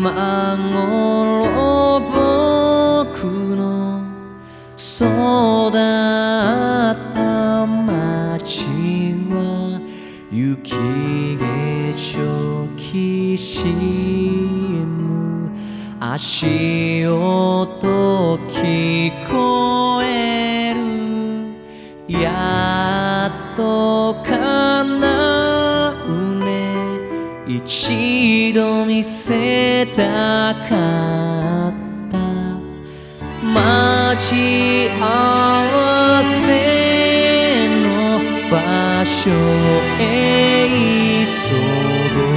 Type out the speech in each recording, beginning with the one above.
今頃僕の育った街は雪化粧きしむ。足音聞こえる。やっと一度見せたかった。待ち合わせの場所へ急ごう。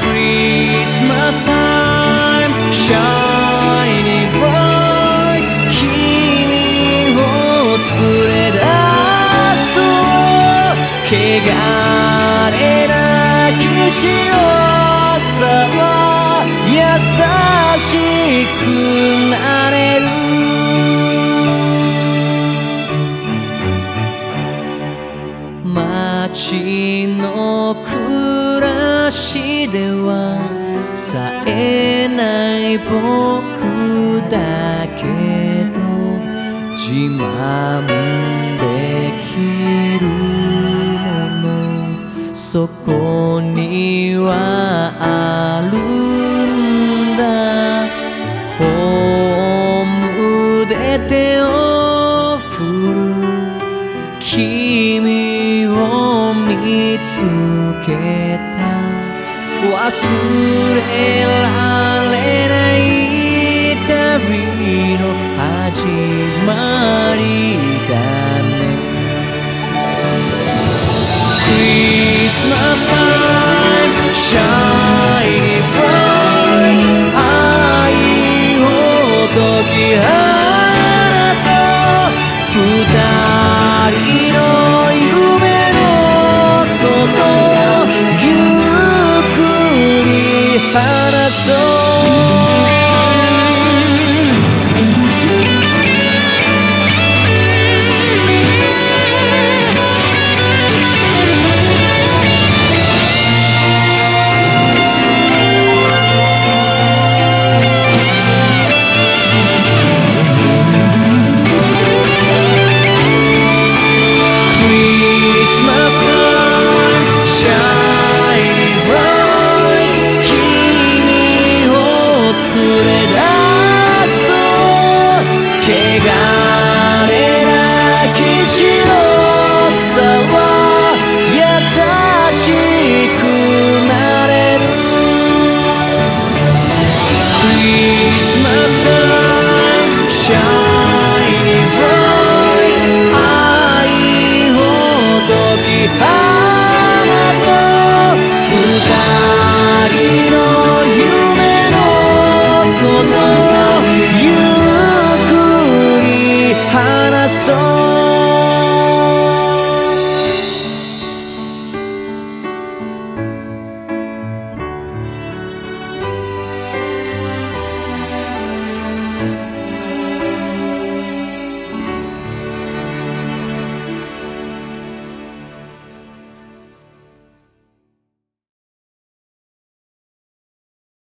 Christmas time shining bright 君を連れ出そう。汚れなき幸せは優しくなれる。街の暮らしでは冴えない僕だけど自慢できる。そこにはあるんだ。ホームで手を振る。君を見つけた。忘れられ see